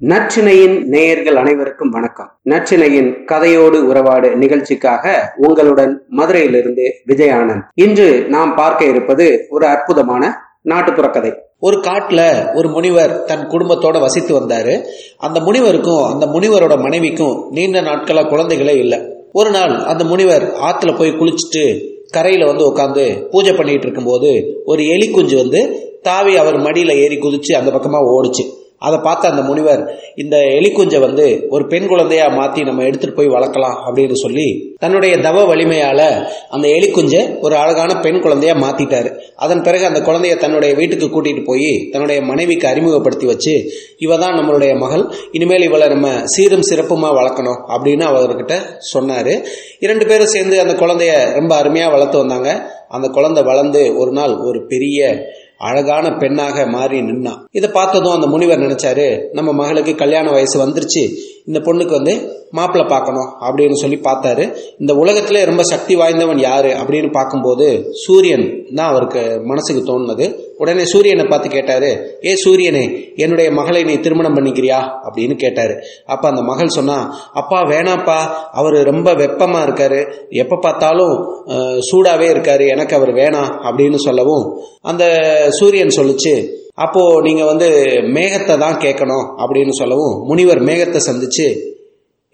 நச்சினையின் நேயர்கள் அனைவருக்கும் வணக்கம். நச்சினையின் கதையோடு உறவாடு நிகழ்ச்சிக்காக உங்களுடன் மதுரையிலிருந்து விஜயானந்த். இன்று நாம் பார்க்க இருப்பது ஒரு அற்புதமான நாட்டுப்புற கதை. ஒரு காட்டுல ஒரு முனிவர் தன் குடும்பத்தோட வசித்து வந்தாரு. அந்த முனிவருக்கும் அந்த முனிவரோட மனைவிக்கும் நீண்ட நாட்களா குழந்தைகளே இல்லை. ஒரு நாள் அந்த முனிவர் ஆத்துல போய் குளிச்சுட்டு கரையில வந்து உட்காந்து பூஜை பண்ணிட்டு இருக்கும்போது ஒரு எலி குஞ்சு வந்து தாவி அவர் மடியில ஏறி குதிச்சு அந்த பக்கமா ஓடுச்சு. அதை பார்த்த அந்த முனிவர் இந்த எலிக்குஞ்சை வந்து ஒரு பெண் குழந்தையா மாத்தி நம்ம எடுத்துட்டு போய் வளர்க்கலாம் அப்படின்னு சொல்லி தன்னுடைய தவ வலிமையால அந்த எலிக்குஞ்சை ஒரு அழகான பெண் குழந்தையா மாத்திட்டாரு. அதன் பிறகு அந்த குழந்தைய தன்னுடைய வீட்டுக்கு கூட்டிட்டு போய் தன்னுடைய மனைவிக்கு அறிமுகப்படுத்தி வச்சு இவ தான் நம்மளுடைய மகள் இனிமேல் இவளை நம்ம சீரும் சிறப்புமா வளர்க்கணும் அப்படின்னு அவர்கிட்ட சொன்னாரு. இரண்டு பேரும் சேர்ந்து அந்த குழந்தைய ரொம்ப அருமையா வளர்த்து வந்தாங்க. அந்த குழந்தை வளர்ந்து ஒரு நாள் ஒரு பெரிய அழகான பெண்ணாக மாறி நின்னான். இதை பார்த்ததும் அந்த முனிவர் நினைச்சாரு நம்ம மகளுக்கு கல்யாண வயசு வந்துருச்சு இந்த பொண்ணுக்கு வந்து மாப்பிள்ளை பார்க்கணும் அப்படின்னு சொல்லி பார்த்தாரு. இந்த உலகத்திலே ரொம்ப சக்தி வாய்ந்தவன் யாரு அப்படின்னு பார்க்கும்போது சூரியன் தான் அவருக்கு மனசுக்கு தோணுனது. உடனே சூரியனை பார்த்து கேட்டாரு ஏ சூரியனே என்னுடைய மகளை நீ திருமணம் பண்ணிக்கிறியா? அப்படின்னு கேட்டாரு. அப்ப அந்த மகள் சொன்னா அப்பா வேணாப்பா அவர் ரொம்ப வெப்பமா இருக்காரு. எப்ப பார்த்தாலும் சூடாவே இருக்காரு. எனக்கு அவர் வேணாம் அப்படின்னு சொல்லவும் அந்த சூரியன் சொல்லுச்சு அப்போ நீங்க வந்து மேகத்தை தான் கேட்கணும் அப்படின்னு சொல்லவும் முனிவர் மேகத்தை சந்திச்சு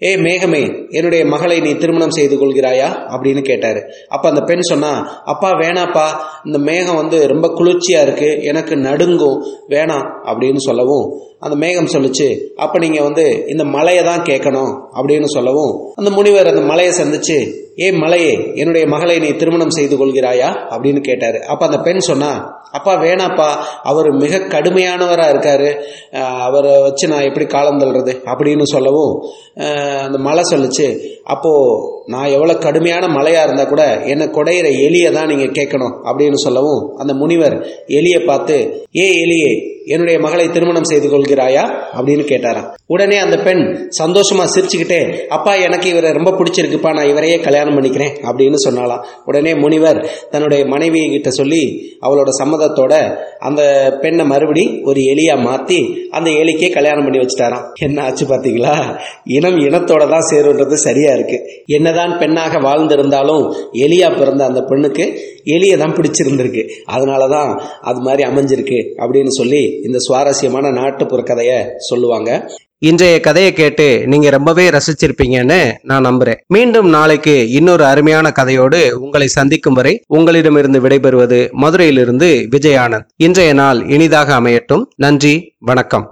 ஏ மேகமே என்னுடைய மகளை நீ திருமணம் செய்து கொள்கிறாயா? அப்படின்னு கேட்டாரு. அப்ப அந்த பெண் சொன்னா அப்பா வேணாப்பா இந்த மேகம் வந்து ரொம்ப குளிர்ச்சியா இருக்கு எனக்கு நடுங்கும் வேணாம் அப்படின்னு சொல்லவும் அந்த மேகம் சொல்லுச்சு அப்ப நீங்க வந்து இந்த மலையை தான் கேட்கணும் அப்படின்னு சொல்லவும் அந்த முனிவர் அந்த மலையை சந்திச்சு ஏ மலையே என்னுடைய மகளை நீ திருமணம் செய்து கொள்கிறாயா? அப்படின்னு கேட்டாரு. அப்ப அந்த பெண் சொன்னா அப்பா வேணாப்பா அவர் மிக கடுமையானவரா இருக்காரு. அவரை வச்சு நான் எப்படி காலம் தள்ளுறது? அப்படின்னு சொல்லவும் அந்த மலை சொல்லுச்சு அப்போ நான் எவ்வளவு கடுமையான மலையா இருந்தா கூட என்னை குடையிற எலியை தான் நீங்க கேட்கணும். அப்படின்னு சொல்லவும் அந்த முனிவர் எலியை பார்த்து ஏ எலியே என்னுடைய மகளை திருமணம் செய்து கொள்கிறாயா அப்படின்னு கேட்டாராம். உடனே அந்த பெண் சந்தோஷமா சிரிச்சுக்கிட்டே அப்பா எனக்கு இவரை ரொம்ப பிடிச்சிருக்குப்பா நான் இவரையே கல்யாணம் பண்ணிக்கிறேன் அப்படின்னு சொன்னாலாம் உடனே முனிவர் தன்னுடைய மனைவியை கிட்ட சொல்லி அவளோட சம்மதத்தோட அந்த பெண்ணை மறுபடி ஒரு எலியா மாத்தி அந்த எலிக்கே கல்யாணம் பண்ணி வச்சுட்டாராம். என்ன ஆச்சு பாத்தீங்களா? இனம் இனத்தோட தான் சேருன்றது சரியா இருக்கு. என்னதான் பெண்ணாக வாழ்ந்திருந்தாலும் எலியா பிறந்த அந்த பெண்ணுக்கு எலியை தான் பிடிச்சிருந்திருக்கு. அதனாலதான் அது மாதிரி அமைஞ்சிருக்கு அப்படின்னு சொல்லி இந்த சுவாரஸ்யமான நாட்டுப்புற கதையை சொல்லுவாங்க. இன்றைய கதையை கேட்டு நீங்க ரொம்பவே ரசிச்சிருப்பீங்கன்னு நான் நம்புறேன். மீண்டும் நாளைக்கு இன்னொரு அருமையான கதையோடு உங்களை சந்திக்கும் வரை உங்களிடமிருந்து விடைபெறுவது மதுரையிலிருந்து விஜயானந்த் இன்றைய நாள் இனிதாக அமையட்டும். நன்றி வணக்கம்.